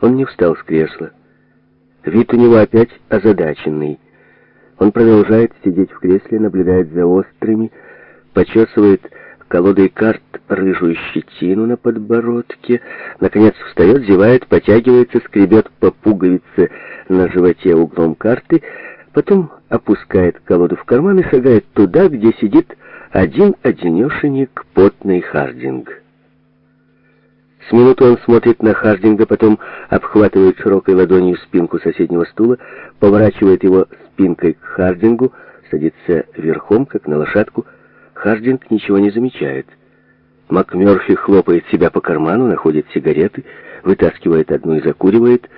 Он не встал с кресла. Вид у него опять озадаченный. Он продолжает сидеть в кресле, наблюдает за острыми, почесывает колодой карт рыжую щетину на подбородке, наконец встает, зевает, потягивается, скребет по пуговице на животе углом карты, потом опускает колоду в карман и шагает туда, где сидит один-одинешенек потный Хардинг. С минуту он смотрит на Хардинга, потом обхватывает широкой ладонью спинку соседнего стула, поворачивает его спинкой к Хардингу, садится верхом, как на лошадку. Хардинг ничего не замечает. МакМёрфи хлопает себя по карману, находит сигареты, вытаскивает одну и закуривает.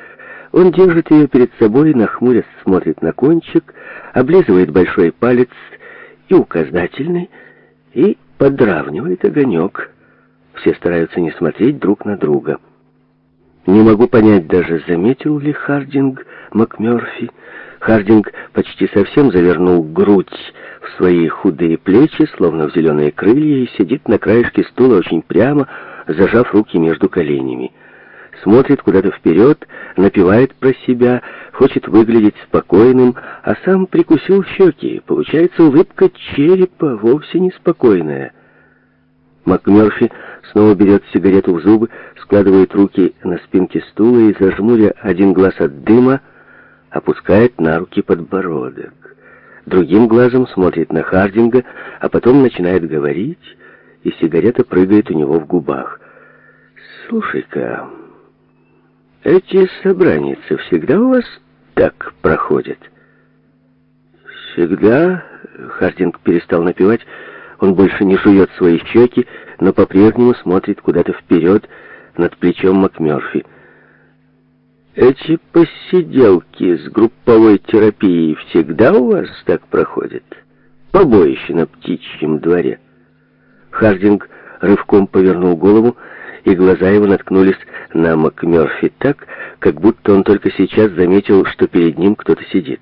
Он держит ее перед собой, нахмурясь смотрит на кончик, облизывает большой палец и указательный, и подравнивает огонек. Все стараются не смотреть друг на друга. Не могу понять даже, заметил ли Хардинг МакМёрфи. Хардинг почти совсем завернул грудь в свои худые плечи, словно в зеленые крылья, и сидит на краешке стула очень прямо, зажав руки между коленями. Смотрит куда-то вперед, напевает про себя, хочет выглядеть спокойным, а сам прикусил щеки. Получается улыбка черепа, вовсе не спокойная. МакМёрфи снова берет сигарету в зубы, складывает руки на спинке стула и, зажмуря один глаз от дыма, опускает на руки подбородок. Другим глазом смотрит на Хардинга, а потом начинает говорить, и сигарета прыгает у него в губах. «Слушай-ка, эти собраницы всегда у вас так проходят?» «Всегда?» — Хардинг перестал напевать — он больше не жует свои щеки, но по-прежнему смотрит куда-то вперед над плечом Макмёрфи. «Эти посиделки с групповой терапией всегда у вас так проходят? Побоище на птичьем дворе?» Хардинг рывком повернул голову, и глаза его наткнулись на Макмёрфи так, как будто он только сейчас заметил, что перед ним кто-то сидит.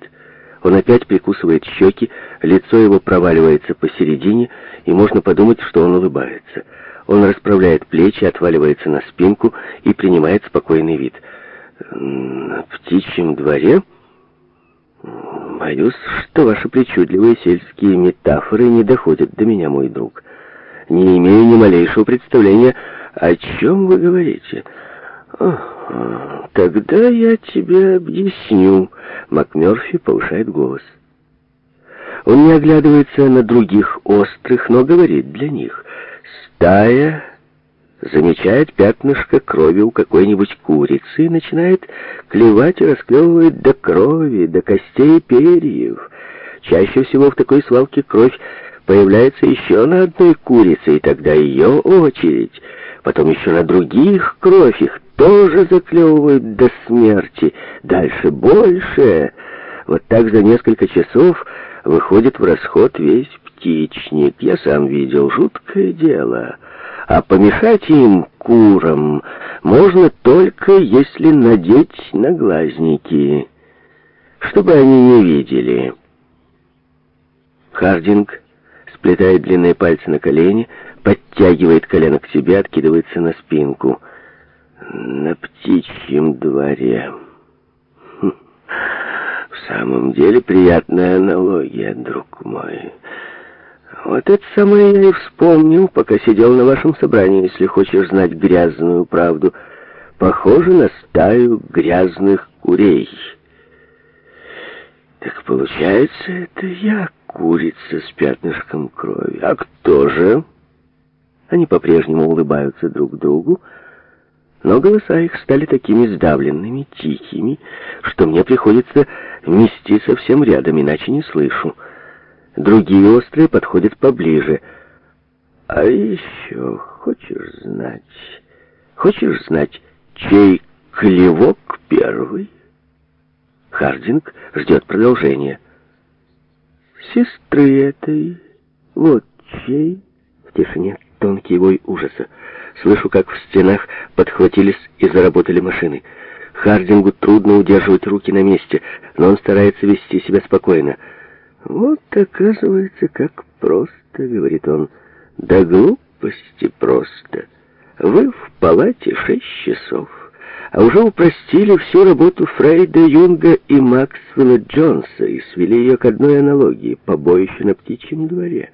Он опять прикусывает щеки, лицо его проваливается посередине, и можно подумать, что он улыбается. Он расправляет плечи, отваливается на спинку и принимает спокойный вид. «На птичьем дворе?» «Боюсь, что ваши причудливые сельские метафоры не доходят до меня, мой друг. Не имею ни малейшего представления, о чем вы говорите». Тогда я тебе объясню», — МакМёрфи повышает голос. Он не оглядывается на других острых, но говорит для них. «Стая...» замечает пятнышко крови у какой-нибудь курицы и начинает клевать и расклевывает до крови, до костей перьев. Чаще всего в такой свалке кровь появляется еще на одной курице, и тогда ее очередь. Потом еще на других кровь их тоже заклевывают до смерти. Дальше больше. Вот так за несколько часов выходит в расход весь птичник. Я сам видел, жуткое дело. А помешать им, курам, можно только, если надеть наглазники, чтобы они не видели. Хардинг сплетает длинные пальцы на колени, подтягивает колено к себе, откидывается на спинку — на птичьем дворе. Хм. В самом деле приятная аналогия, друг мой. Вот это самое я и вспомнил, пока сидел на вашем собрании, если хочешь знать грязную правду. Похоже на стаю грязных курей. Так получается, это я курица с пятнышком крови. А кто же? Они по-прежнему улыбаются друг другу, но голоса их стали такими сдавленными, тихими, что мне приходится нести совсем рядом, иначе не слышу. Другие острые подходят поближе. А еще хочешь знать... Хочешь знать, чей клевок первый? Хардинг ждет продолжения. Сестры этой, вот чей... В тишине тонкий вой ужаса. Слышу, как в стенах подхватились и заработали машины. Хардингу трудно удерживать руки на месте, но он старается вести себя спокойно. «Вот, оказывается, как просто», — говорит он. «Да глупости просто. Вы в палате шесть часов, а уже упростили всю работу Фрейда Юнга и Максвелла Джонса и свели ее к одной аналогии — побоище на птичьем дворе».